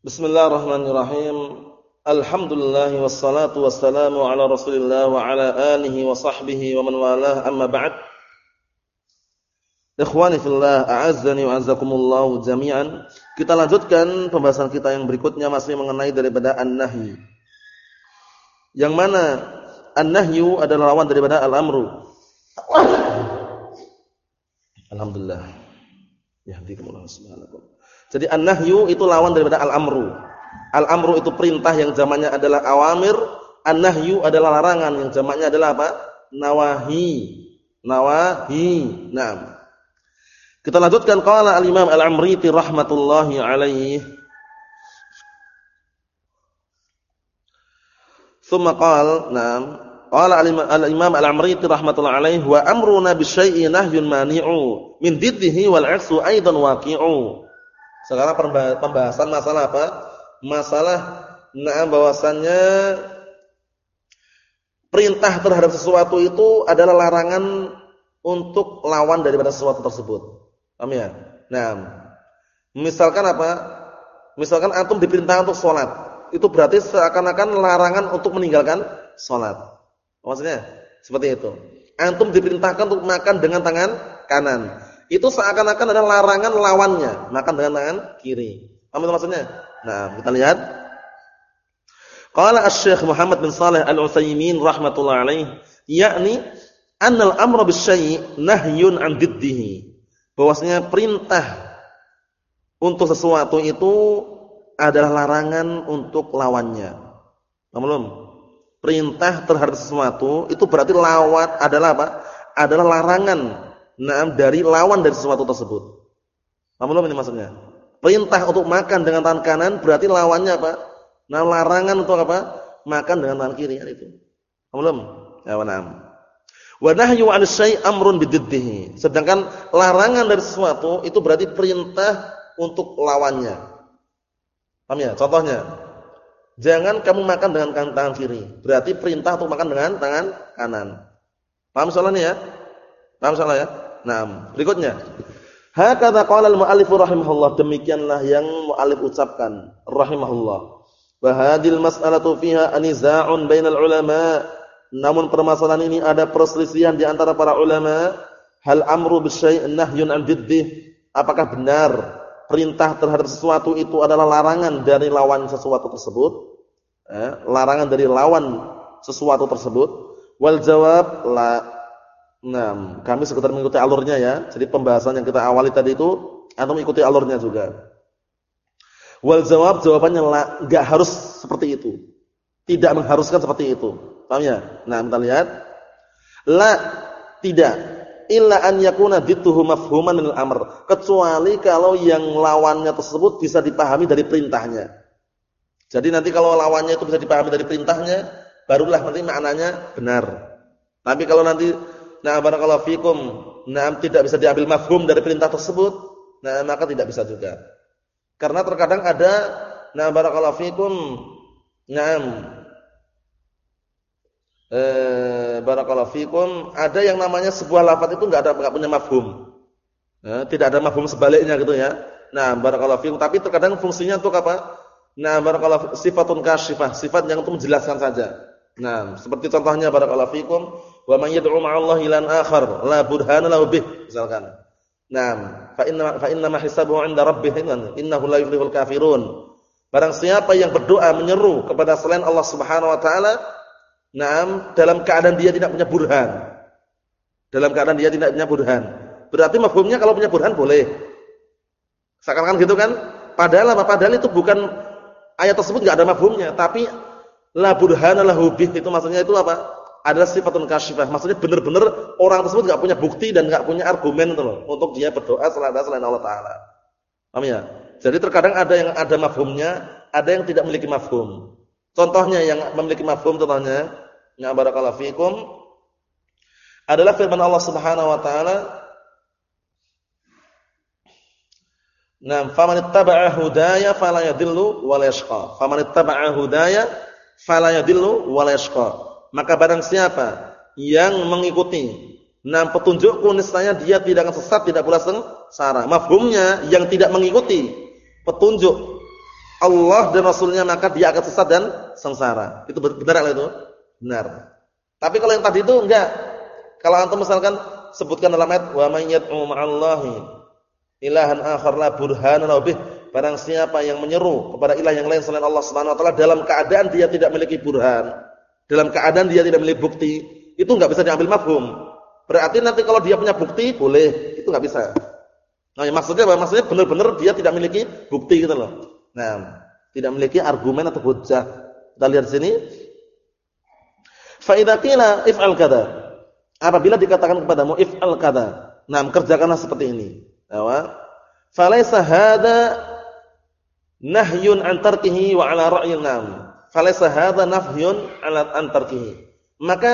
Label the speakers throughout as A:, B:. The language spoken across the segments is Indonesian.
A: Bismillahirrahmanirrahim. Alhamdulillah wassalatu wassalamu ala Rasulillah wa ala alihi wa sahbihi wa man walah amma ba'd. Ikhwani fillah, a'azzani wa azzakumullah jami'an. Kita lanjutkan pembahasan kita yang berikutnya masih mengenai daripada an-nahi. Yang mana an-nahyu adalah lawan daripada al-amru. Alhamdulillah. Yahdikumullah subhanahu jadi an-nahyu itu lawan daripada al-amru. Al-amru itu perintah yang zamannya adalah awamir, an-nahyu adalah larangan yang zamannya adalah apa? Nawahi. Nawahi. Naam. Kita lanjutkan qala al-Imam Al-Amriti rahmatullahi alaihi. Tsumma qala, naam. Qala al-Imam Al-Amriti rahmatullahi alaihi wa amruna bisyai'in nahyun mani'u min diddihi wal 'aksu aidan waqi'u. Sekarang pembahasan masalah apa? Masalah nah bahwasannya perintah terhadap sesuatu itu adalah larangan untuk lawan daripada sesuatu tersebut. Paham ya? Nah, misalkan apa? Misalkan antum diperintah untuk sholat, itu berarti seakan-akan larangan untuk meninggalkan sholat. Maksudnya seperti itu. Antum diperintahkan untuk makan dengan tangan kanan itu seakan-akan ada larangan lawannya, makan dengan tangan kiri. Itu maksudnya? Nah, kita lihat. Qala Asy-Syaikh Muhammad bin Shalih Al-Utsaimin rahimatullah alaih, yakni annal amra bisyai' nahyun 'an diddihi. Bahwasanya perintah untuk sesuatu itu adalah larangan untuk lawannya. Belum? Perintah terhadap sesuatu itu berarti lawan adalah apa? Adalah larangan nah, dari lawan dari sesuatu tersebut. Paham belum ini maksudnya? Perintah untuk makan dengan tangan kanan berarti lawannya apa? Nah, larangan untuk apa? Makan dengan tangan kiri kan itu. Paham belum? Ya, na'am. Wa nahyu 'an syai' amrun bididdihi. Sedangkan larangan dari sesuatu itu berarti perintah untuk lawannya. Paham ya? Contohnya, jangan kamu makan dengan tangan kiri. Berarti perintah untuk makan dengan tangan kanan. Paham soalnya ya? Paham soalnya ya? Nah, berikutnya. Hakadha qala al-mu'allif rahimahullah, demikianlah yang mu'allif ucapkan rahimahullah. Wa hadhil mas'alatu fiha aniza'un bainal ulama. Namun permasalahan ini ada perselisihan di antara para ulama. Hal amru bisyai' nahyun an diddih. Apakah benar perintah terhadap sesuatu itu adalah larangan dari lawan sesuatu tersebut? Eh, larangan dari lawan sesuatu tersebut? Wal jawab la Nah, kami sekedar mengikuti alurnya ya. Jadi pembahasan yang kita awali tadi itu antum ikuti alurnya juga. Wal jawab jawabannya enggak harus seperti itu. Tidak mengharuskan seperti itu. Paham ya? Nah, kita lihat. La tidak illa an yakuna dituhu mafhuman min amr kecuali kalau yang lawannya tersebut bisa dipahami dari perintahnya. Jadi nanti kalau lawannya itu bisa dipahami dari perintahnya, barulah nanti maknanya benar. Tapi kalau nanti nah barakallahu fikum, nah tidak bisa diambil mafhum dari perintah tersebut, nah maka tidak bisa juga. Karena terkadang ada nah barakallahu fikum, nah eh barakallahu fikum, ada yang namanya sebuah lafaz itu enggak ada enggak punya mafhum. Nah, tidak ada mafhum sebaliknya gitu ya. Nah, barakallahu fikum, tapi terkadang fungsinya untuk apa? Nah, barakallahu sifatun kasyifah, sifat yang untuk menjelaskan saja. Nah, seperti contohnya barakallahu fikum, Wa man yad'u ma'allahi ilan akhar la burhana lahu bih misalkan. Naam, fa inna fa inna ma hisabuhu 'inda rabbih innahu la yuflihul kafirun. Barang siapa yang berdoa menyeru kepada selain Allah Subhanahu wa taala, naam, dalam keadaan dia tidak punya burhan. Dalam keadaan dia tidak punya burhan. Berarti mafhumnya kalau punya burhan boleh. Seakan-akan gitu kan? Padahal apa? Padahal itu bukan ayat tersebut enggak ada mafhumnya, tapi la burhana lahu bih itu maksudnya itu apa? Adalah sifatun kasyifah. Maksudnya benar-benar orang tersebut enggak punya bukti dan enggak punya argumen itu loh untuk dia berdoa selain selain Allah taala. Paham ya? Jadi terkadang ada yang ada mafhumnya, ada yang tidak memiliki mafhum. Contohnya yang memiliki mafhum contohnya, ya barakallahu fikum adalah firman Allah Subhanahu wa taala Nah, faman ittaba'a hudaya fala yadhillu wa la yashqa. Faman ittaba'a hudaya fala yadhillu wa la yashqa maka barang siapa yang mengikuti enam petunjukku niscaya dia tidak akan sesat tidak pula sengsara. Mafhumnya yang tidak mengikuti petunjuk Allah dan Rasulnya maka dia akan sesat dan sengsara. Itu benar itu? Benar. Tapi kalau yang tadi itu enggak. Kalau antum misalkan sebutkan dalam ayat wa may yad'u ma'allahi ilahan akhar la burhana bih barang siapa yang menyeru kepada ilah yang lain selain Allah Subhanahu wa taala dalam keadaan dia tidak memiliki burhan, dalam keadaan dia tidak memiliki bukti, itu enggak bisa diambil mafhum. Berarti nanti kalau dia punya bukti boleh, itu enggak bisa. Nah, ya maksudnya apa? Maksudnya benar-benar dia tidak memiliki bukti gitu loh. Nah, tidak memiliki argumen atau hujjah. Kita lihat sini. Fa idza qila if'al kada. Apabila dikatakan kepadamu if'al kada. Nah, kerjakanlah seperti ini. Bahwa falaysa hada nahyun an tarkihi wa ala ra'yin nam. Falaysa hada nahyun ala an. Maka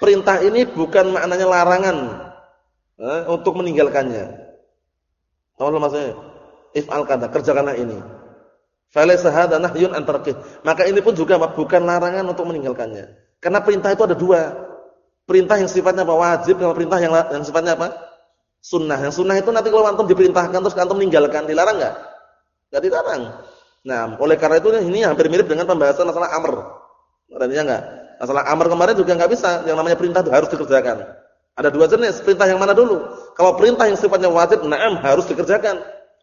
A: perintah ini bukan maknanya larangan eh, untuk meninggalkannya. Tahu maksudnya? If'al kada, kerjakanlah ini. Falaysa hadza nahyun an Maka ini pun juga bukan larangan untuk meninggalkannya. Karena perintah itu ada dua. Perintah yang sifatnya apa? Wajib dan perintah yang yang sifatnya apa? Sunnah. Yang sunnah itu nanti kalau antum diperintahkan terus antum meninggalkan, dilarang enggak? Enggak dilarang. Nah, oleh karena itu ini hampir mirip dengan pembahasan masalah amr. Artinya enggak? Masalah amr kemarin juga enggak bisa. Yang namanya perintah itu harus dikerjakan. Ada dua jenis, perintah yang mana dulu? Kalau perintah yang sifatnya wajib, na'am harus dikerjakan.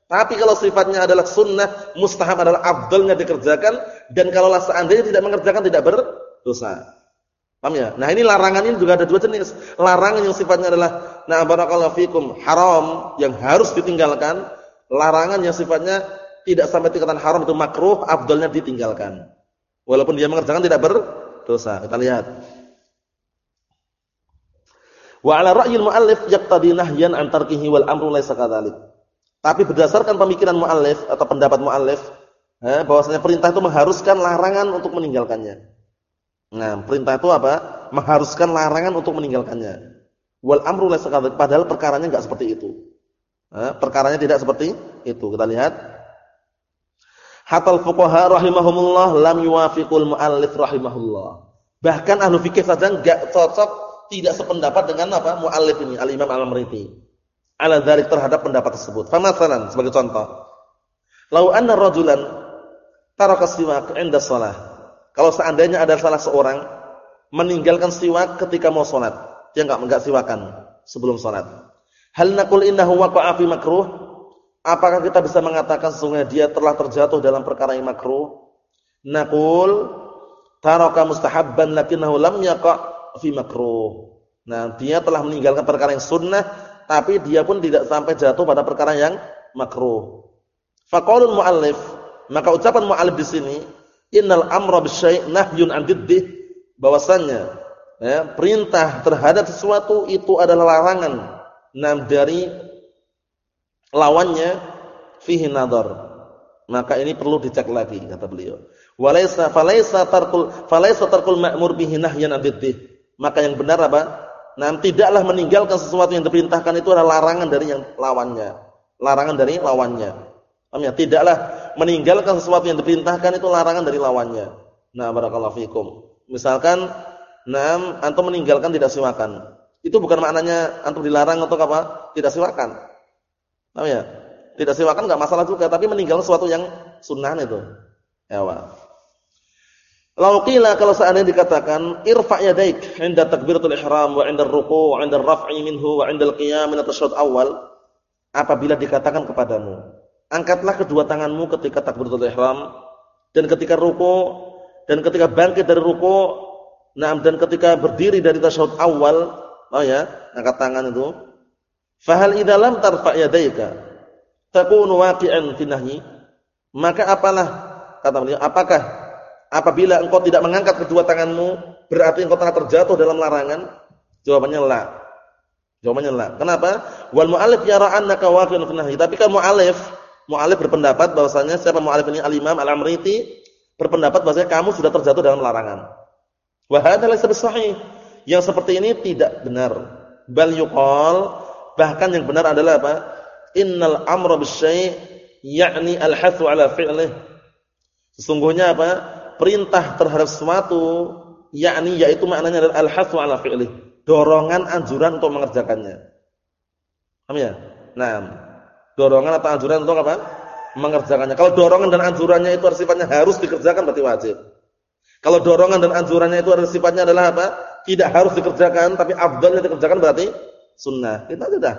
A: Tapi kalau sifatnya adalah sunnah, mustahab adalah abdulnya dikerjakan dan kalau seandainya tidak mengerjakan tidak berdosa. Paham ya? Nah, ini larangan ini juga ada dua jenis. Larangan yang sifatnya adalah na barakallahu fikum haram yang harus ditinggalkan, larangan yang sifatnya tidak sampai tingkatan haram itu makruh, abdulnya ditinggalkan. Walaupun dia mengerjakan tidak berdosa. Kita lihat. Wa ala ra'yil muallif yaqtadi nahyan an tarkihi wal amru laysa kadzalik. Tapi berdasarkan pemikiran muallif atau pendapat muallif, eh, bahwasanya perintah itu mengharuskan larangan untuk meninggalkannya. Nah, perintah itu apa? Mengharuskan larangan untuk meninggalkannya. Wal amru laysa padahal perkaranya enggak seperti itu. Eh, perkaranya tidak seperti itu. Kita lihat. Hatal fuqaha rahimahumullah lam yuwafiqul muallif rahimahullah. Bahkan ahlu fikih saja enggak cocok tidak sependapat dengan apa? Muallif ini, Al-Imam Al-Amriti ala dzalik terhadap pendapat tersebut. Famasalan sebagai contoh. Lau anna rajulan taraka siwak 'inda shalah. Kalau seandainya ada salah seorang meninggalkan siwak ketika mau salat, dia enggak enggak siwakan sebelum salat. Hal naqul innahu waqa'a fi makruh? Apakah kita bisa mengatakan sesungguhnya dia telah terjatuh dalam perkara yang makruh? Naqul taraka mustahabban lakinnahu lam yaqa' fi makruh. Nah, dia telah meninggalkan perkara yang sunnah tapi dia pun tidak sampai jatuh pada perkara yang makruh. Faqaulul muallif, maka ucapan muallif di sini, innal amra bisyai' nahyun 'an diddih, bahwasannya ya, perintah terhadap sesuatu itu adalah larangan nam dari lawannya fihi nadhar. Maka ini perlu dicek lagi kata beliau. Walaysa falaysa tarkul falaysa tarkul ma'mur bihi nahyan. Maka yang benar apa? Nah, tidaklah meninggalkan sesuatu yang diperintahkan itu adalah larangan dari yang lawannya. Larangan dari lawannya. Paham ya? Tidaklah meninggalkan sesuatu yang diperintahkan itu larangan dari lawannya. Nah, barakallahu fikum. Misalkan, nah, antum meninggalkan tidak siwakan. Itu bukan maknanya antum dilarang untuk apa? Tidak siwakan. Paham ya? Tidak siwakan enggak masalah juga, tapi meninggalkan sesuatu yang sunnah itu. Ya, Pak. Lau qila kalau seandainya dikatakan irfa' yadaik 'inda takbiratul ihram wa 'inda ar-ruku' wa 'inda ar-raf'i minhu wa 'inda al-qiyam min at-tashahhud awal apabila dikatakan kepadamu angkatlah kedua tanganmu ketika takbiratul ihram dan ketika ruku dan ketika bangkit dari ruku nah dan ketika berdiri dari tasyahud awal oh ya angkat tangan itu fahal idza lam tarfa' yadaika takunu waqi'an fi nahyi maka apalah kata beliau apakah apabila engkau tidak mengangkat kedua tanganmu, berarti engkau telah terjatuh dalam larangan? Jawabannya la. Jawabannya la. Kenapa? Wal mu'allif yara annaka waqi'un fi nahyi. Tapi kan mu'allif, mu'allif berpendapat bahwasanya siapa mu'allif ini Al-Imam Al-Amriti berpendapat bahwasanya kamu sudah terjatuh dalam larangan. Wa hadza laysa. Yang seperti ini tidak benar. Bal yuqal bahkan yang benar adalah apa? Innal amra bisyai' ya'ni al-hathu ala fi'lih. Sesungguhnya apa? perintah terhadap sesuatu yakni yaitu maknanya adalah al-hasu ala fi'li, dorongan anjuran untuk mengerjakannya. Paham ya? Nah, dorongan atau anjuran untuk apa? mengerjakannya. Kalau dorongan dan anjurannya itu sifatnya harus dikerjakan berarti wajib. Kalau dorongan dan anjurannya itu sifatnya adalah apa? Tidak harus dikerjakan tapi afdalnya dikerjakan berarti sunnah. Kita sudah.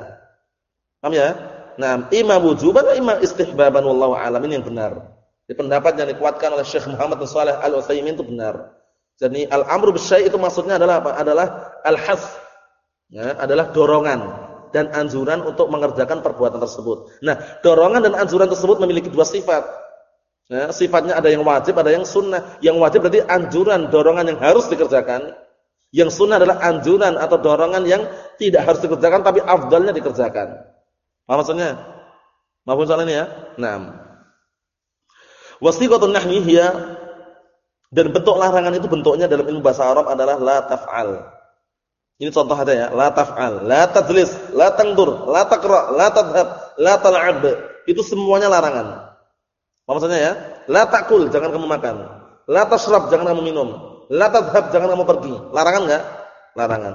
A: Paham ya? Nah, imam wujuban atau imam istihbaban wallahu alam ini yang benar. Di pendapat yang dikuatkan oleh Syekh Muhammad bin Shalih Al-Utsaimin itu benar. Jadi al-amru bisyai itu maksudnya adalah apa? Adalah al-has. Ya, adalah dorongan dan anjuran untuk mengerjakan perbuatan tersebut. Nah, dorongan dan anjuran tersebut memiliki dua sifat. Ya, sifatnya ada yang wajib, ada yang sunnah. Yang wajib berarti anjuran, dorongan yang harus dikerjakan. Yang sunnah adalah anjuran atau dorongan yang tidak harus dikerjakan tapi afdalnya dikerjakan. Apa maksudnya? Maafun soal ini ya? Naam. Wasiqatun nahyi dan bentuk larangan itu bentuknya dalam ilmu bahasa Arab adalah la taf'al. Ini contoh ada ya, la taf'al, la tadlis, la tangdur, la taqra, la tadhhab, la tal'ab. Itu semuanya larangan. Apa maksudnya ya? La takul, jangan kamu makan. La tashrab, jangan kamu minum. La tadhhab, jangan kamu pergi. Larangan enggak? Larangan.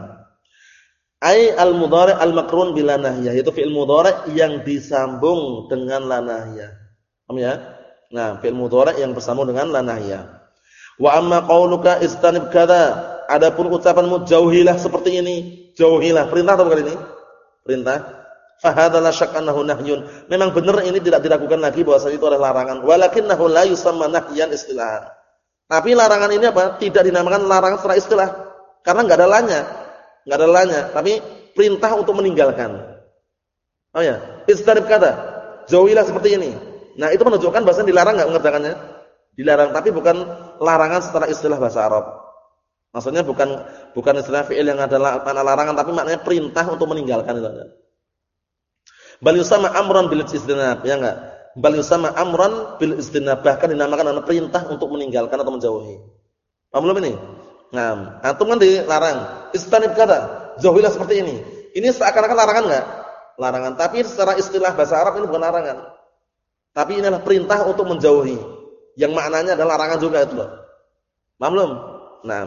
A: Ai al-mudhari' al-makrun bila nahyah, itu fi'il mudhari' yang disambung dengan la nahyah. Paham ya? Nah, fi'il mudhari' yang bersambung dengan la nahyah. Wa amma qauluka istanib kadza, adapun ucapanmu jauhilah seperti ini, jauhilah. Perintah atau bukan ini? Perintah fahadha la syak annahu nahyun. Memang benar ini tidak diragukan lagi bahwa itu adalah larangan. Walakinnahu la yusamma nahyan istilahan. Tapi larangan ini apa? Tidak dinamakan larangan secara istilah. Karena enggak ada lanya. Enggak ada lanya, tapi perintah untuk meninggalkan. Oh ya, istarib kata. Jauhilah seperti ini. Nah, itu menunjukkan bahasa dilarang enggak mengerjakannya? Dilarang, tapi bukan larangan secara istilah bahasa Arab. Maksudnya bukan bukan istilah fi'il yang adalah mana larangan tapi maknanya perintah untuk meninggalkan itu. Bal yusama amran bil istinab, ya enggak? Bal yusama amran bil istinab, bahkan dinamakan anak perintah untuk meninggalkan atau menjauhi. Paham belum ini? Nah, antum kan dilarang. Istanib kata, jauhilah seperti ini. Ini seakan-akan larangan enggak? Larangan, tapi secara istilah bahasa Arab ini bukan larangan. Tapi ini adalah perintah untuk menjauhi. Yang maknanya adalah larangan juga itu loh. Paham belum? Nah.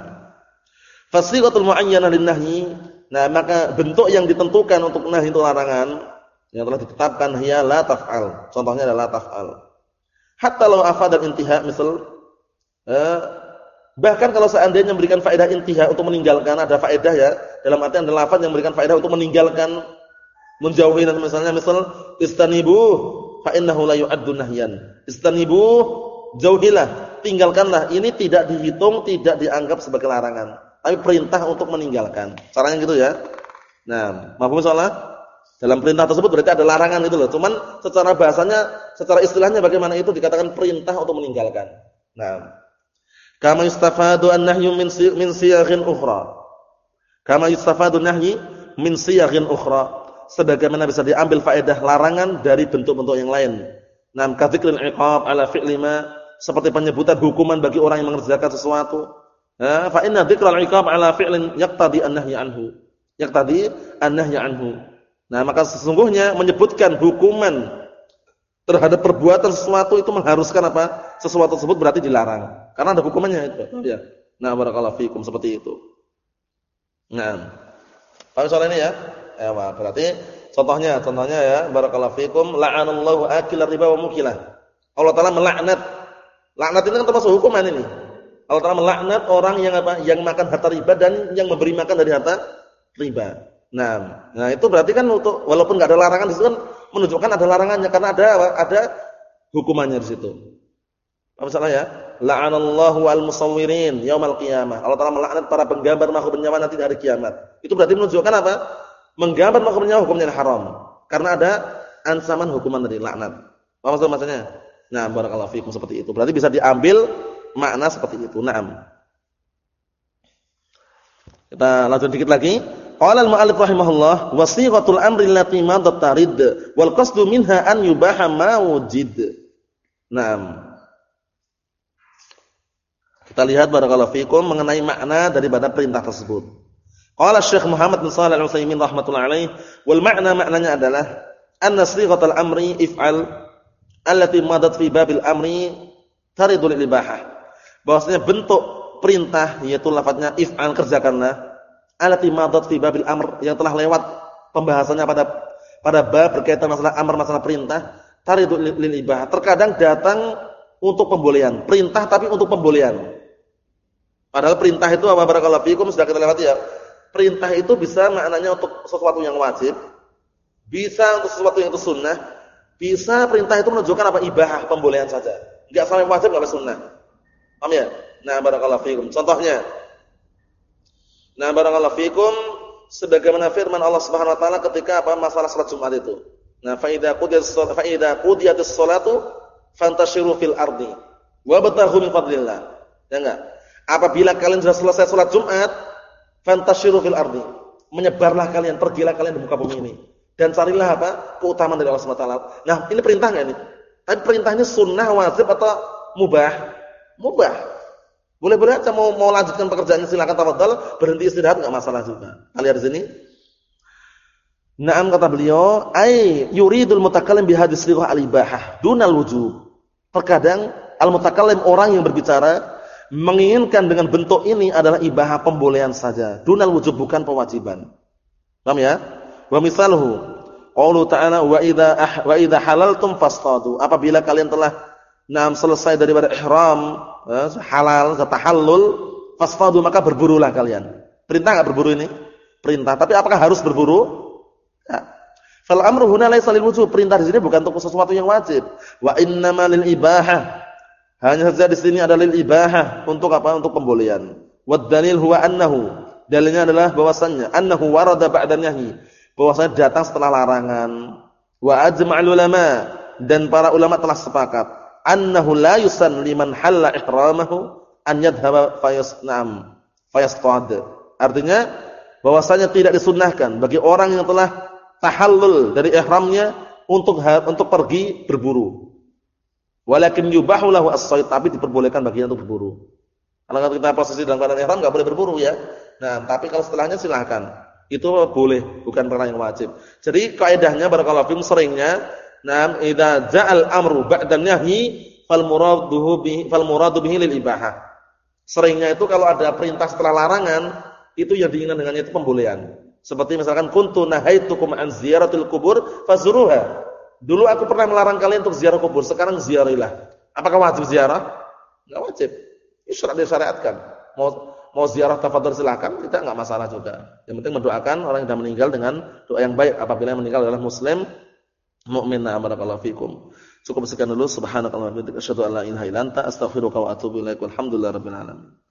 A: Fasiqatul mu'ayyanah lin-nahyi. Nah, maka bentuk yang ditentukan untuk nahi itu larangan yang telah ditetapkan hiya la taf'al. Contohnya adalah taf'al. Hatta law afadal intiha misal eh, bahkan kalau seandainya memberikan faedah intiha untuk meninggalkan ada faedah ya dalam artian ada lafaz yang memberikan faedah untuk meninggalkan menjauhi misalnya misal istanibu fa innahu la yu'addu nahyan. Istanibu jauhilah, tinggalkanlah. Ini tidak dihitung, tidak dianggap sebagai larangan, tapi perintah untuk meninggalkan. Caranya gitu ya. Nah, mafhum salah? Dalam perintah tersebut berarti ada larangan itu loh. Cuman secara bahasanya, secara istilahnya bagaimana itu dikatakan perintah untuk meninggalkan. Nah, kama yustafadu an-nahyu min min siyaghin ukhra. Kama yustafadu nahyi min siyaghin ukhra. Sebagaimana bisa diambil faedah larangan dari bentuk-bentuk yang lain. Nah, kadzikril iqab ala fi'li ma seperti penyebutan hukuman bagi orang yang mengerjakan sesuatu. Nah, fa inna dzikral iqab ala fi'lin yaqtadi an-nahyi anhu. Yaqtadi an-nahyi anhu. Nah, maka sesungguhnya menyebutkan hukuman terhadap perbuatan sesuatu itu mengharuskan apa? Sesuatu tersebut berarti dilarang. Karena ada hukumannya itu. Ya. Nah, barakallahu fikum seperti itu. Nah. Paham soal ini ya? Ya, berarti contohnya, contohnya ya, barakallahu fikum la'anallahu akilar riba wa mukilah. Allah Taala melaknat. Laknat ini kan termasuk hukuman ini. Allah Taala melaknat orang yang apa? Yang makan harta riba dan yang memberi makan dari harta riba. Nah, nah itu berarti kan untuk walaupun nggak ada larangan di situ kan menunjukkan ada larangannya karena ada ada hukumannya di situ. Apa salah ya? La'anallahu al musawwirin yaumal qiyamah. Allah Taala melaknat para penggambar makhluk bernyawa nanti di hari kiamat. Itu berarti menunjukkan apa? Menggambar makhluk bernyawa hukumnya haram. Karena ada ancaman hukuman dari laknat. Apa maksud maksudnya? Nah, barakallahu fikum seperti itu. Berarti bisa diambil makna seperti itu. Naam. Kita lanjut dikit lagi. Qala al-mu'allif rahimahullah wa sighatul amri allati madat tarid wal qasdu minha an yubaha ma wujid. Naam. Kita lihat barakallahu fikum mengenai makna daripada perintah tersebut. Qala Syekh Muhammad bin Shalih Al-Utsaimin rahimatullah alaih wal makna maknanya adalah anna sighatul amri if'al allati madat fi babil amri taridul ibahah. Bahwasanya bentuk perintah yaitu lafadznya if'al kerjakanlah alati madat fi babil amr yang telah lewat pembahasannya pada pada bab berkaitan masalah amr masalah perintah taridu lil ibah. Terkadang datang untuk pembolehan, perintah tapi untuk pembolehan. Padahal perintah itu apa barakallahu fikum sudah kita lewati ya. Perintah itu bisa maknanya untuk sesuatu yang wajib, bisa untuk sesuatu yang itu sunnah, bisa perintah itu menunjukkan apa ibahah, pembolehan saja. Enggak sampai wajib, enggak sampai sunnah. Paham ya? Nah, barakallahu fikum. Contohnya. Nah, barakallahu fikum sebagaimana firman Allah Subhanahu wa taala ketika apa masalah salat Jumat itu. Nah, fa idza qudiyatis fa idza qudiyatis salatu fantashiru fil ardi wabtaghu min fadlillah. Ya enggak? Apabila kalian sudah selesai salat Jumat, fantashiru fil ardi. Menyebarlah kalian, pergilah kalian di muka bumi ini dan carilah apa? keutamaan dari Allah Subhanahu wa taala. Nah, ini perintah enggak ini? Tapi perintahnya sunnah, wajib atau mubah? Mubah. Boleh-boleh aja mau mau lanjutkan pekerjaannya silakan tafadhal, berhenti istirahat enggak masalah juga. Kalian di sini? Naam kata beliau, ai yuridul mutakallim bi hadis al-ibahah dunal wujub. Terkadang al-mutakallim orang yang berbicara menginginkan dengan bentuk ini adalah ibahah pembolehan saja, dunal wujub bukan kewajiban. Paham ya? Wa misaluhu qaulu ta'ala wa idza ah, wa idza halaltum fastadu. Apabila kalian telah nam selesai daripada ihram, eh, halal, tahallul, fastadu maka berburulah kalian. Perintah enggak berburu ini? Perintah. Tapi apakah harus berburu? Ya. Fal amru huna laysa lil. Perintah di sini bukan untuk sesuatu yang wajib. Wa innamal lil ibahah. Hanya saja di sini ada lil ibahah untuk apa? Untuk pembolehan. Wad dalil huwa annahu. Dalilnya adalah bahwasannya annahu warada ba'da nahyi. Bahwasanya datang setelah larangan. Wa ajma'ul ulama dan para ulama telah sepakat annahu la yusan liman halla ihramahu an yadhhaba fayasnam fayastad. Artinya bahwasanya tidak disunnahkan bagi orang yang telah tahallul dari ihramnya untuk untuk pergi berburu. Walakin yubahu lahu as-sayd, tapi diperbolehkan baginya untuk berburu. Kalau kita posisi dalam keadaan ihram enggak boleh berburu ya. Nah, tapi kalau setelahnya silahkan. Itu boleh, bukan perkara yang wajib. Jadi kaidahnya barakallahu fikum seringnya nam idza ja'al amru ba'da nahyi fal muraduhu bihi fal muradu bihi lil ibahah. Seringnya itu kalau ada perintah setelah larangan, itu yang diinginkan dengannya itu pembolehan. Seperti misalkan kuntu nahaitukum an ziyaratil kubur fazuruha. Dulu aku pernah melarang kalian untuk ziarah kubur, sekarang ziarilah. Apakah wajib ziarah? Enggak wajib. Ini sudah disyariatkan. Mau mau ziarah tafadhol silakan, kita enggak masalah juga. Yang penting mendoakan orang yang sudah meninggal dengan doa yang baik apabila yang meninggal adalah muslim mukmin. Barakallahu fikum. Cukup sekian dulu subhanakallahumma wa bihamdika asyhadu an la ilaha illa anta astaghfiruka wa atubu alamin.